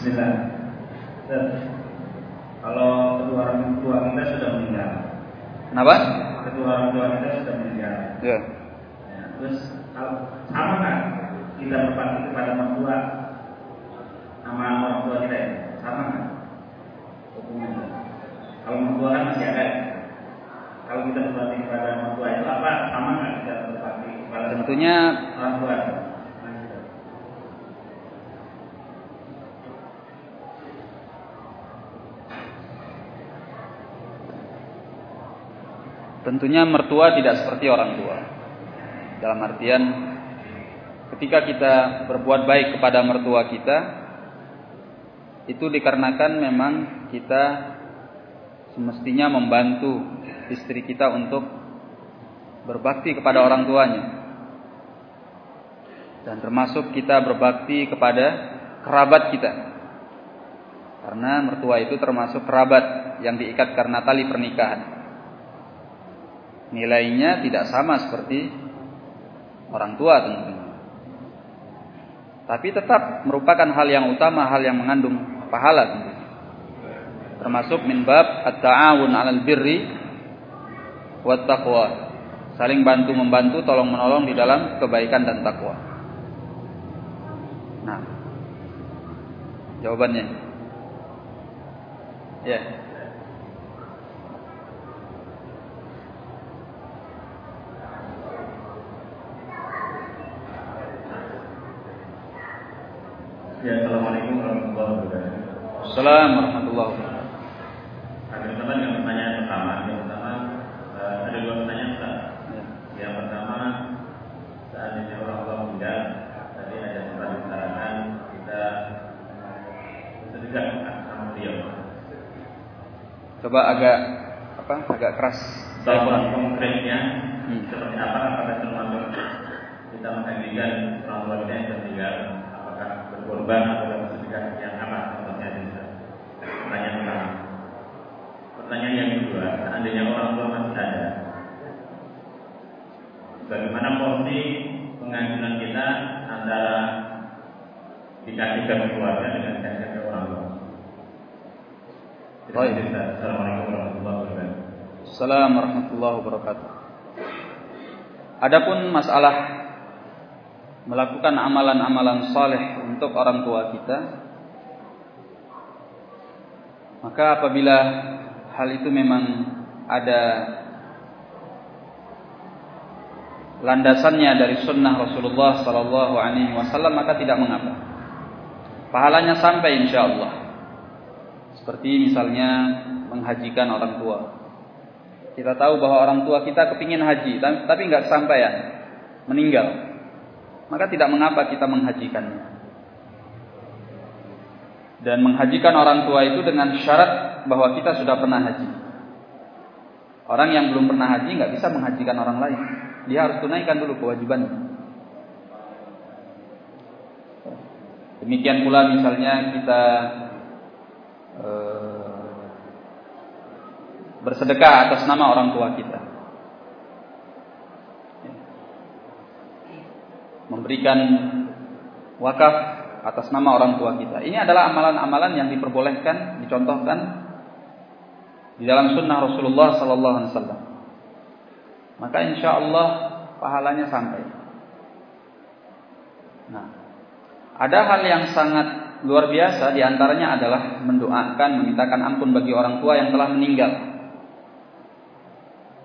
Bismillah. Ustaz, Kalau kedua orang tua kita sudah meninggal, Kenapa? kedua orang tua kita sudah meninggal. Ya. Ya, terus kalau sama kan kita berbakti kepada orang tua sama orang tua kita ya? Sama kan? Hukumnya. Kalau orang tua kan masih ada. Kalau kita berbakti kepada orang tua itu apa? Sama kan kita berbakti kepada Tentunya orang tua? Tentunya mertua tidak seperti orang tua. Dalam artian ketika kita berbuat baik kepada mertua kita itu dikarenakan memang kita semestinya membantu istri kita untuk berbakti kepada orang tuanya. Dan termasuk kita berbakti kepada kerabat kita. Karena mertua itu termasuk kerabat yang diikat karena tali pernikahan. Nilainya tidak sama seperti orang tua tentunya. Tapi tetap merupakan hal yang utama, hal yang mengandung pahala tentunya. Termasuk min bab at-ta'awun 'alal birri wat taqwa. Saling bantu membantu, tolong menolong di dalam kebaikan dan takwa. Nah. Jawabannya. Ya. Ya, Assalamualaikum warahmatullahi wabarakatuh. Assalamualaikum warahmatullahi wabarakatuh. Ada teman yang pertanyaan pertama, yang pertama eh, ada dua pertanyaan Ustaz. Ya. Yang pertama seandainya orang tua meninggal, tadi ada sempat disarankan kita sedekah sama beliau. Coba agak apa? Agak keras. Soal konkretnya Hmm. seperti apa? Apakah termasuk kita menghadirkan orang tua kita yang tertinggal? Apakah berkorban atau bersedekah yang apa? Contohnya itu Ustaz. Pertanyaan pertama. Pertanyaan yang kedua, seandainya orang tua masih ada, bagaimana porsi pengajuan kita antara dikasihkan keluarga dengan dikasihkan ke orang tua? Baik. Assalamualaikum warahmatullahi wabarakatuh. Assalamualaikum warahmatullahi wabarakatuh. Adapun masalah melakukan amalan-amalan saleh untuk orang tua kita, maka apabila hal itu memang ada landasannya dari sunnah Rasulullah Sallallahu Alaihi Wasallam maka tidak mengapa. Pahalanya sampai insya Allah. Seperti misalnya menghajikan orang tua. Kita tahu bahwa orang tua kita kepingin haji, tapi- nggak kesampaian, meninggal. Maka tidak mengapa kita menghajikannya. Dan menghajikan orang tua itu dengan syarat bahwa kita sudah pernah haji. Orang yang belum pernah haji nggak bisa menghajikan orang lain. Dia harus tunaikan dulu kewajibannya. Demikian pula misalnya kita eh, bersedekah atas nama orang tua kita. Memberikan wakaf atas nama orang tua kita. Ini adalah amalan-amalan yang diperbolehkan, dicontohkan di dalam sunnah Rasulullah Sallallahu Alaihi Wasallam. Maka insya Allah pahalanya sampai. Nah, ada hal yang sangat luar biasa di antaranya adalah mendoakan, memintakan ampun bagi orang tua yang telah meninggal.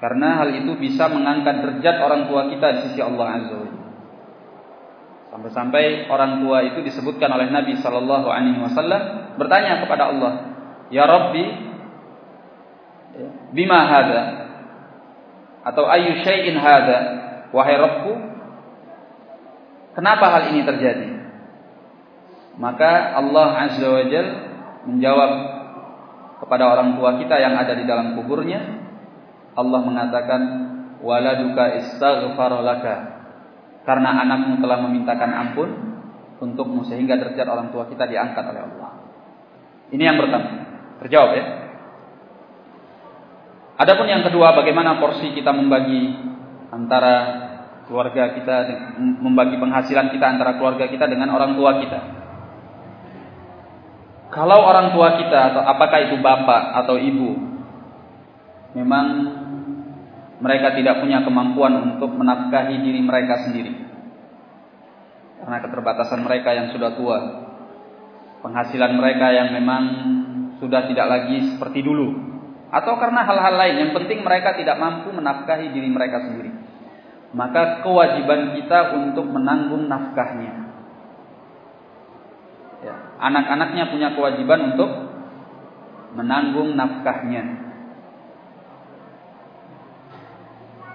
Karena hal itu bisa mengangkat derajat orang tua kita di sisi Allah Azza wa. Sampai-sampai orang tua itu disebutkan oleh Nabi Shallallahu Alaihi Wasallam bertanya kepada Allah, Ya Rabbi, bima hada atau ayu syai'in hada, wahai Rabbku, kenapa hal ini terjadi? Maka Allah Azza wa Jal menjawab kepada orang tua kita yang ada di dalam kuburnya, Allah mengatakan, waladuka istaghfar laka karena anakmu telah memintakan ampun untukmu sehingga derajat orang tua kita diangkat oleh Allah. Ini yang pertama. Terjawab ya. Adapun yang kedua, bagaimana porsi kita membagi antara keluarga kita, membagi penghasilan kita antara keluarga kita dengan orang tua kita. kalau orang tua kita atau apakah itu bapak atau ibu memang mereka tidak punya kemampuan untuk menafkahi diri mereka sendiri. Karena keterbatasan mereka yang sudah tua. Penghasilan mereka yang memang sudah tidak lagi seperti dulu atau karena hal-hal lain yang penting mereka tidak mampu menafkahi diri mereka sendiri maka kewajiban kita untuk menanggung nafkahnya ya, anak-anaknya punya kewajiban untuk menanggung nafkahnya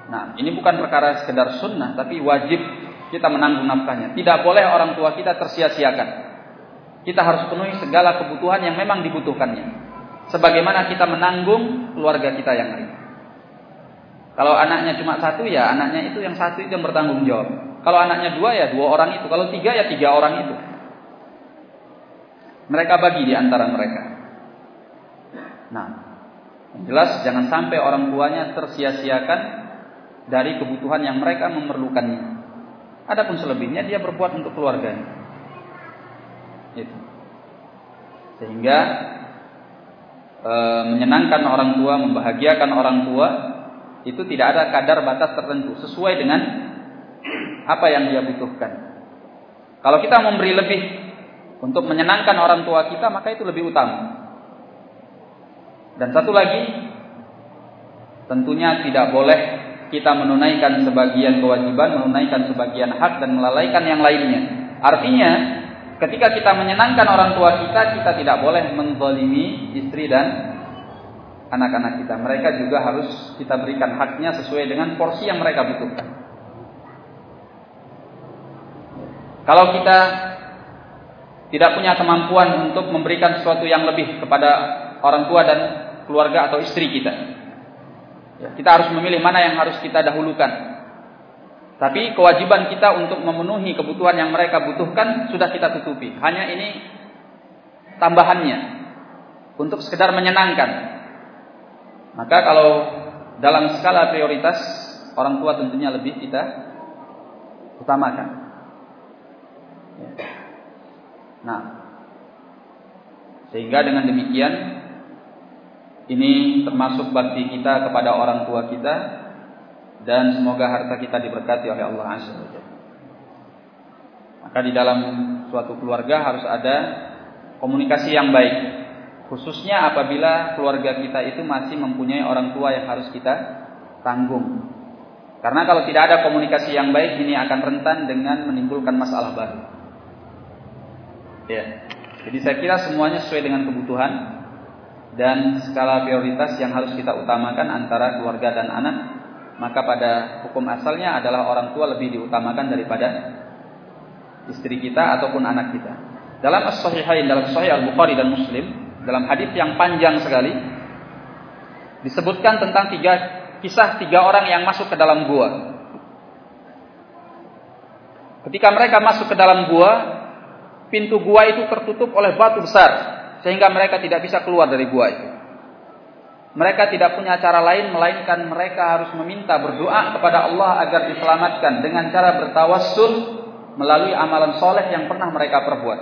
Nah, ini bukan perkara sekedar sunnah, tapi wajib kita menanggung nafkahnya. Tidak boleh orang tua kita tersia-siakan. Kita harus penuhi segala kebutuhan yang memang dibutuhkannya. Sebagaimana kita menanggung keluarga kita yang lain. Kalau anaknya cuma satu ya anaknya itu yang satu itu yang bertanggung jawab. Kalau anaknya dua ya dua orang itu. Kalau tiga ya tiga orang itu. Mereka bagi di antara mereka. Nah, jelas jangan sampai orang tuanya tersia-siakan dari kebutuhan yang mereka memerlukannya. Adapun selebihnya dia berbuat untuk keluarganya. Itu. Sehingga e, menyenangkan orang tua, membahagiakan orang tua itu tidak ada kadar batas tertentu sesuai dengan apa yang dia butuhkan. Kalau kita memberi lebih untuk menyenangkan orang tua kita, maka itu lebih utama. Dan satu lagi, tentunya tidak boleh kita menunaikan sebagian kewajiban, menunaikan sebagian hak dan melalaikan yang lainnya. Artinya, ketika kita menyenangkan orang tua kita, kita tidak boleh menzalimi istri dan anak-anak kita. Mereka juga harus kita berikan haknya sesuai dengan porsi yang mereka butuhkan. Kalau kita tidak punya kemampuan untuk memberikan sesuatu yang lebih kepada orang tua dan keluarga atau istri kita, Ya, kita harus memilih mana yang harus kita dahulukan. Tapi kewajiban kita untuk memenuhi kebutuhan yang mereka butuhkan sudah kita tutupi. Hanya ini tambahannya untuk sekedar menyenangkan. Maka kalau dalam skala prioritas orang tua tentunya lebih kita utamakan. Nah, sehingga dengan demikian ini termasuk bakti kita kepada orang tua kita dan semoga harta kita diberkati oleh Allah Azza wa Maka di dalam suatu keluarga harus ada komunikasi yang baik. Khususnya apabila keluarga kita itu masih mempunyai orang tua yang harus kita tanggung. Karena kalau tidak ada komunikasi yang baik ini akan rentan dengan menimbulkan masalah baru. Ya. Jadi saya kira semuanya sesuai dengan kebutuhan dan skala prioritas yang harus kita utamakan antara keluarga dan anak, maka pada hukum asalnya adalah orang tua lebih diutamakan daripada istri kita ataupun anak kita. Dalam As-Sahihain dalam Sahih Al-Bukhari dan Muslim, dalam hadis yang panjang sekali disebutkan tentang tiga kisah tiga orang yang masuk ke dalam gua. Ketika mereka masuk ke dalam gua, pintu gua itu tertutup oleh batu besar sehingga mereka tidak bisa keluar dari gua itu. Mereka tidak punya cara lain melainkan mereka harus meminta berdoa kepada Allah agar diselamatkan dengan cara bertawassul melalui amalan soleh yang pernah mereka perbuat.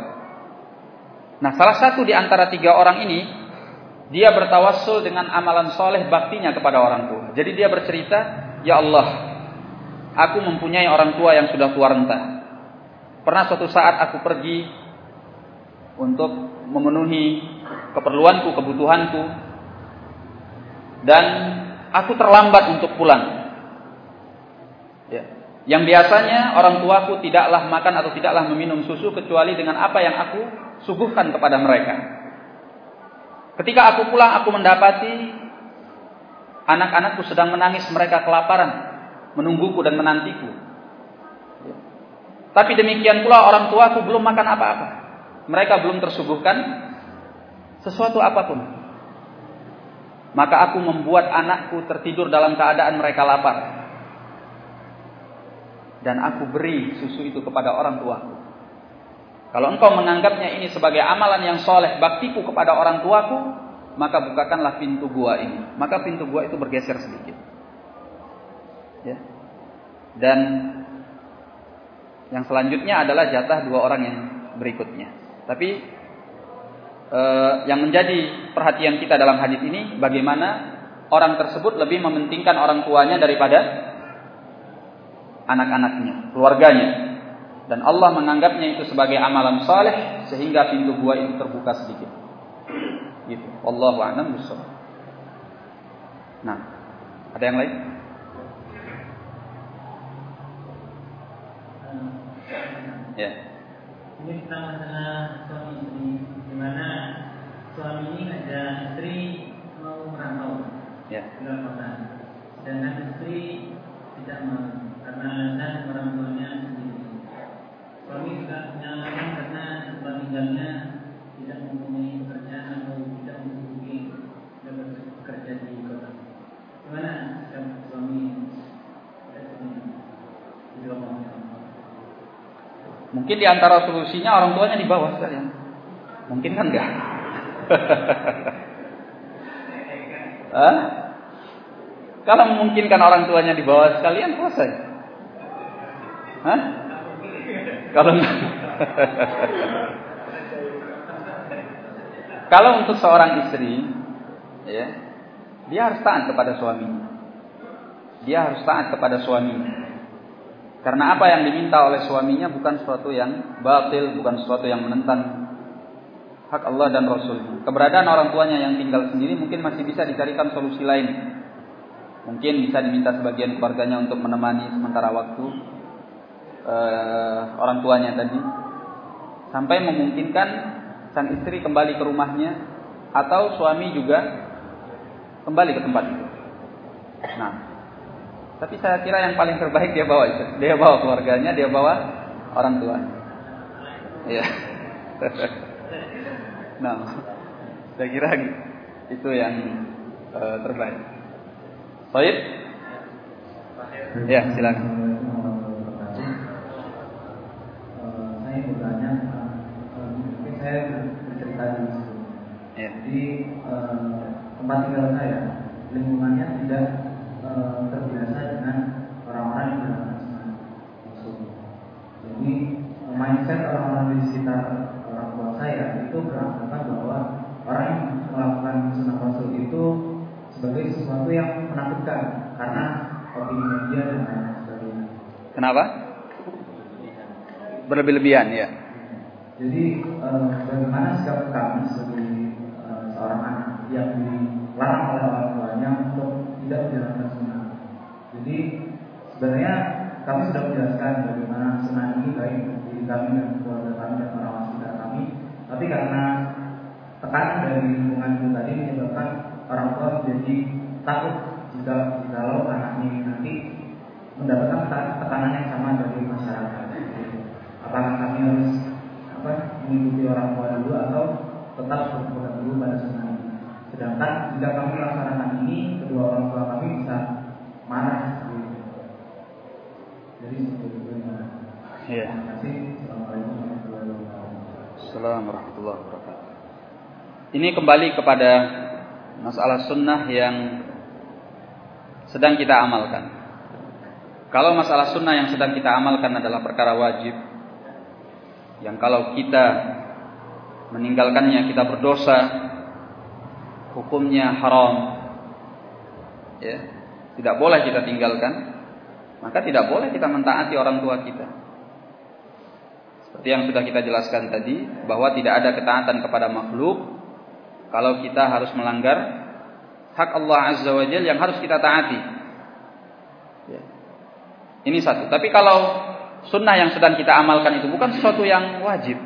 Nah, salah satu di antara tiga orang ini dia bertawassul dengan amalan soleh baktinya kepada orang tua. Jadi dia bercerita, Ya Allah, aku mempunyai orang tua yang sudah tua renta. Pernah suatu saat aku pergi untuk memenuhi keperluanku, kebutuhanku, dan aku terlambat untuk pulang. Ya. Yang biasanya orang tuaku tidaklah makan atau tidaklah meminum susu kecuali dengan apa yang aku suguhkan kepada mereka. Ketika aku pulang, aku mendapati anak-anakku sedang menangis, mereka kelaparan, menungguku dan menantiku. Ya. Tapi demikian pula orang tuaku belum makan apa-apa mereka belum tersuguhkan sesuatu apa pun. Maka aku membuat anakku tertidur dalam keadaan mereka lapar. Dan aku beri susu itu kepada orang tuaku. Kalau engkau menganggapnya ini sebagai amalan yang soleh, baktiku kepada orang tuaku, maka bukakanlah pintu gua ini. Maka pintu gua itu bergeser sedikit. Ya. Dan yang selanjutnya adalah jatah dua orang yang berikutnya. Tapi eh, yang menjadi perhatian kita dalam hadis ini bagaimana orang tersebut lebih mementingkan orang tuanya daripada anak-anaknya, keluarganya. Dan Allah menganggapnya itu sebagai amalan saleh sehingga pintu gua itu terbuka sedikit. Gitu. Allahu a'lam bishawab. Nah, ada yang lain? Ya. Ini di mana suami ini ada istri mau merantau ya. ke kota, sedangkan istri tidak mau karena alasan orang tuanya sendiri. Suami juga menyalahkan karena tempat tinggalnya tidak mempunyai pekerjaan atau tidak mempunyai bekerja di kota. Gimana sikap suami? Mungkin di antara solusinya orang tuanya di bawah sekalian. Mungkin kan enggak? Hah? Kalau memungkinkan orang tuanya di bawah sekalian selesai. Hah? Kalau Kalau untuk seorang istri, ya, dia harus taat kepada suaminya. Dia harus taat kepada suaminya. Karena apa yang diminta oleh suaminya bukan sesuatu yang batil, bukan sesuatu yang menentang hak Allah dan Rasul. Keberadaan orang tuanya yang tinggal sendiri mungkin masih bisa dicarikan solusi lain. Mungkin bisa diminta sebagian keluarganya untuk menemani sementara waktu uh, orang tuanya tadi, sampai memungkinkan sang istri kembali ke rumahnya atau suami juga kembali ke tempat itu. Nah, tapi saya kira yang paling terbaik dia bawa itu. Dia bawa keluarganya, dia bawa orang tua. Ya. nah, saya kira itu yang uh, terbaik. Baik. Ya, silakan. Saya bertanya, mungkin saya bercerita di. Ya. Di tempat tinggal saya, lingkungannya tidak Eh, terbiasa dengan orang-orang yang beragama Islam. Jadi mindset orang-orang di sekitar orang tua saya itu beranggapan bahwa orang yang melakukan sunnah rasul itu sebagai sesuatu yang menakutkan karena opini media dan lain sebagainya. Kenapa? Berlebih-lebihan ya. Jadi eh, bagaimana sikap kami sebagai eh, seorang anak yang dilarang oleh orang tuanya untuk tidak menjalankan sunnah. Jadi sebenarnya kami sudah menjelaskan bagaimana sunnah ini baik diri kami dan keluarga kami dan orang-orang sekitar kami. Tapi karena tekanan dari lingkungan itu tadi menyebabkan orang tua menjadi takut kalau anaknya ini nanti mendapatkan tekanan yang sama dari masyarakat. Apakah kami harus apa mengikuti orang tua dulu atau tetap berpegang dulu pada sunnah? Sedangkan jika kami melaksanakan ini, kedua orang tua kami bisa marah. Gitu. Jadi seperti itu. Iya. Terima kasih. Assalamualaikum warahmatullahi wabarakatuh. Assalamualaikum warahmatullahi wabarakatuh. Ini kembali kepada masalah sunnah yang sedang kita amalkan. Kalau masalah sunnah yang sedang kita amalkan adalah perkara wajib, yang kalau kita meninggalkannya kita berdosa, hukumnya haram, ya, tidak boleh kita tinggalkan, maka tidak boleh kita mentaati orang tua kita. Seperti yang sudah kita jelaskan tadi, bahwa tidak ada ketaatan kepada makhluk kalau kita harus melanggar hak Allah Azza wa Jalla yang harus kita taati. Ya. Ini satu. Tapi kalau sunnah yang sedang kita amalkan itu bukan sesuatu yang wajib.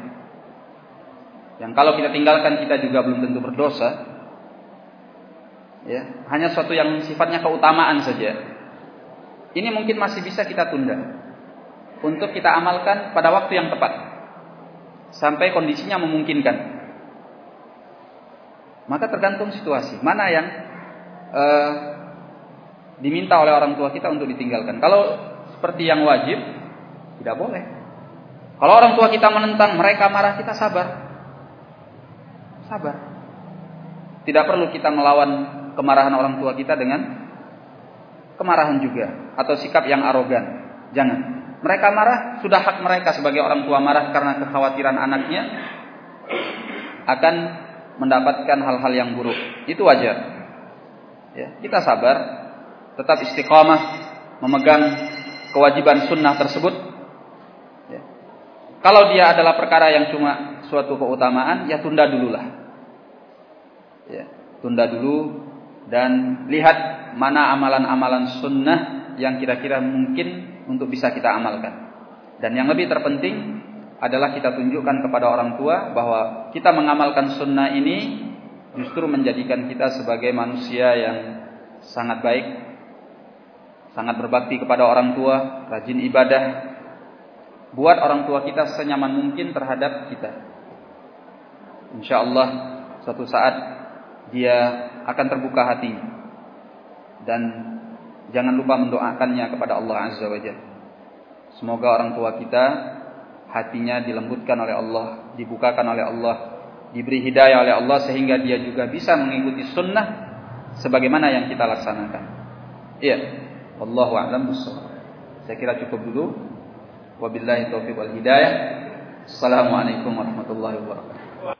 Yang kalau kita tinggalkan kita juga belum tentu berdosa. Ya, hanya sesuatu yang sifatnya keutamaan saja. Ini mungkin masih bisa kita tunda untuk kita amalkan pada waktu yang tepat sampai kondisinya memungkinkan. Maka tergantung situasi mana yang uh, diminta oleh orang tua kita untuk ditinggalkan. Kalau seperti yang wajib, tidak boleh. Kalau orang tua kita menentang, mereka marah, kita sabar. Sabar. Tidak perlu kita melawan kemarahan orang tua kita dengan kemarahan juga atau sikap yang arogan. Jangan. Mereka marah, sudah hak mereka sebagai orang tua marah karena kekhawatiran anaknya akan mendapatkan hal-hal yang buruk. Itu wajar. Ya, kita sabar, tetap istiqamah, memegang kewajiban sunnah tersebut. Ya. Kalau dia adalah perkara yang cuma suatu keutamaan, ya tunda dululah. Ya, tunda dulu dan lihat mana amalan-amalan sunnah yang kira-kira mungkin untuk bisa kita amalkan. Dan yang lebih terpenting adalah kita tunjukkan kepada orang tua bahwa kita mengamalkan sunnah ini justru menjadikan kita sebagai manusia yang sangat baik, sangat berbakti kepada orang tua, rajin ibadah, buat orang tua kita senyaman mungkin terhadap kita. Insya Allah suatu saat dia akan terbuka hati dan jangan lupa mendoakannya kepada Allah Azza wa Jalla. Semoga orang tua kita hatinya dilembutkan oleh Allah, dibukakan oleh Allah, diberi hidayah oleh Allah sehingga dia juga bisa mengikuti sunnah sebagaimana yang kita laksanakan. Iya, wallahu a'lam Saya kira cukup dulu. Wabillahi taufiq wal hidayah. Assalamualaikum warahmatullahi wabarakatuh.